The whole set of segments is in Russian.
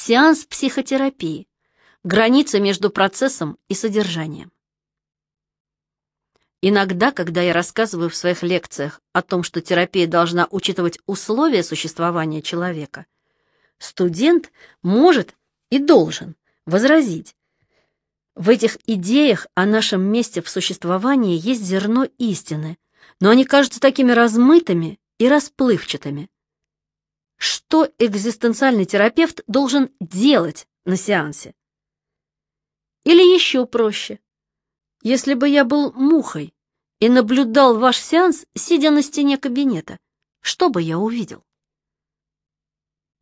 сеанс психотерапии, граница между процессом и содержанием. Иногда, когда я рассказываю в своих лекциях о том, что терапия должна учитывать условия существования человека, студент может и должен возразить. В этих идеях о нашем месте в существовании есть зерно истины, но они кажутся такими размытыми и расплывчатыми. Что экзистенциальный терапевт должен делать на сеансе? Или еще проще. Если бы я был мухой и наблюдал ваш сеанс, сидя на стене кабинета, что бы я увидел?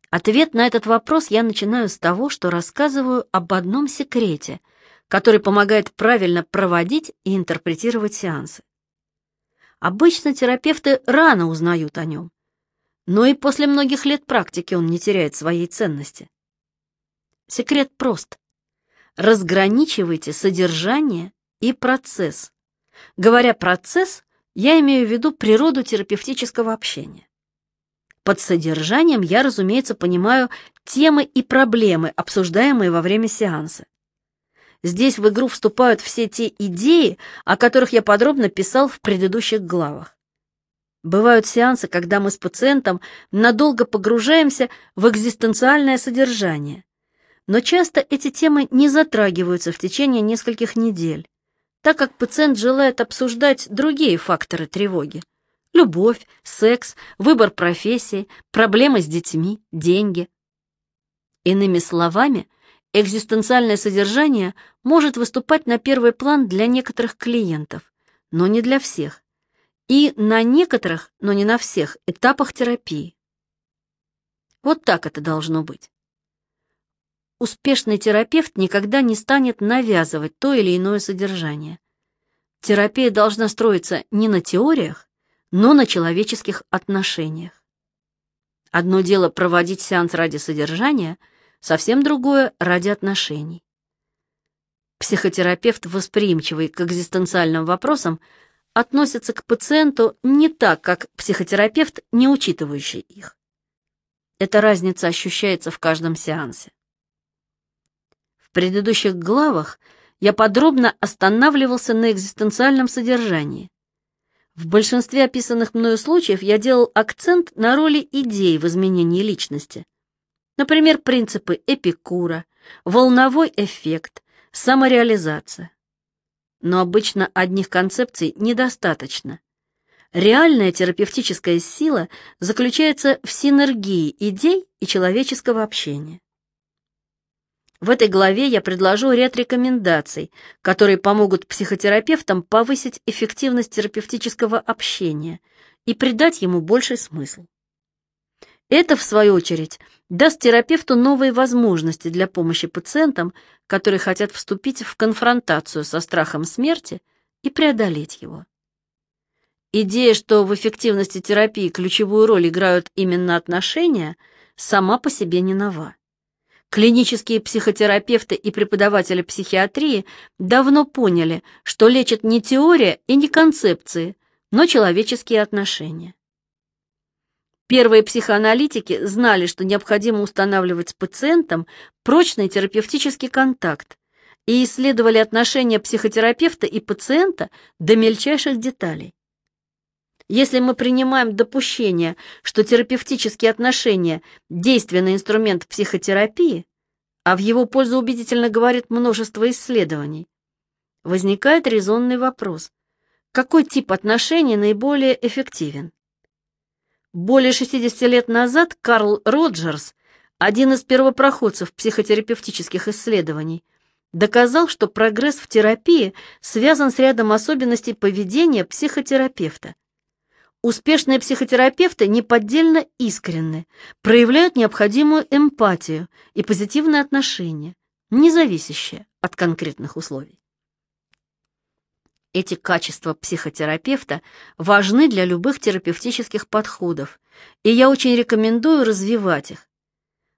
Ответ на этот вопрос я начинаю с того, что рассказываю об одном секрете, который помогает правильно проводить и интерпретировать сеансы. Обычно терапевты рано узнают о нем, но и после многих лет практики он не теряет своей ценности. Секрет прост. Разграничивайте содержание и процесс. Говоря «процесс», я имею в виду природу терапевтического общения. Под содержанием я, разумеется, понимаю темы и проблемы, обсуждаемые во время сеанса. Здесь в игру вступают все те идеи, о которых я подробно писал в предыдущих главах. Бывают сеансы, когда мы с пациентом надолго погружаемся в экзистенциальное содержание. Но часто эти темы не затрагиваются в течение нескольких недель, так как пациент желает обсуждать другие факторы тревоги. Любовь, секс, выбор профессии, проблемы с детьми, деньги. Иными словами, экзистенциальное содержание может выступать на первый план для некоторых клиентов, но не для всех и на некоторых, но не на всех, этапах терапии. Вот так это должно быть. Успешный терапевт никогда не станет навязывать то или иное содержание. Терапия должна строиться не на теориях, но на человеческих отношениях. Одно дело проводить сеанс ради содержания, совсем другое — ради отношений. Психотерапевт, восприимчивый к экзистенциальным вопросам, относятся к пациенту не так, как психотерапевт, не учитывающий их. Эта разница ощущается в каждом сеансе. В предыдущих главах я подробно останавливался на экзистенциальном содержании. В большинстве описанных мною случаев я делал акцент на роли идей в изменении личности. Например, принципы Эпикура, волновой эффект, самореализация но обычно одних концепций недостаточно. Реальная терапевтическая сила заключается в синергии идей и человеческого общения. В этой главе я предложу ряд рекомендаций, которые помогут психотерапевтам повысить эффективность терапевтического общения и придать ему больший смысл. Это, в свою очередь, даст терапевту новые возможности для помощи пациентам, которые хотят вступить в конфронтацию со страхом смерти и преодолеть его. Идея, что в эффективности терапии ключевую роль играют именно отношения, сама по себе не нова. Клинические психотерапевты и преподаватели психиатрии давно поняли, что лечат не теория и не концепции, но человеческие отношения. Первые психоаналитики знали, что необходимо устанавливать с пациентом прочный терапевтический контакт и исследовали отношения психотерапевта и пациента до мельчайших деталей. Если мы принимаем допущение, что терапевтические отношения – действенный инструмент психотерапии, а в его пользу убедительно говорит множество исследований, возникает резонный вопрос – какой тип отношений наиболее эффективен? Более 60 лет назад Карл Роджерс, один из первопроходцев психотерапевтических исследований, доказал, что прогресс в терапии связан с рядом особенностей поведения психотерапевта. Успешные психотерапевты неподдельно искренны, проявляют необходимую эмпатию и позитивное отношение, не зависящее от конкретных условий. Эти качества психотерапевта важны для любых терапевтических подходов, и я очень рекомендую развивать их.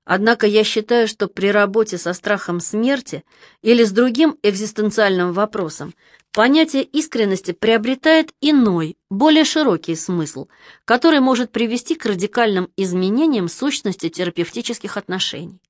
Однако я считаю, что при работе со страхом смерти или с другим экзистенциальным вопросом понятие искренности приобретает иной, более широкий смысл, который может привести к радикальным изменениям сущности терапевтических отношений.